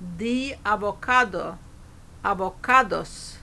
Di avocado avocados.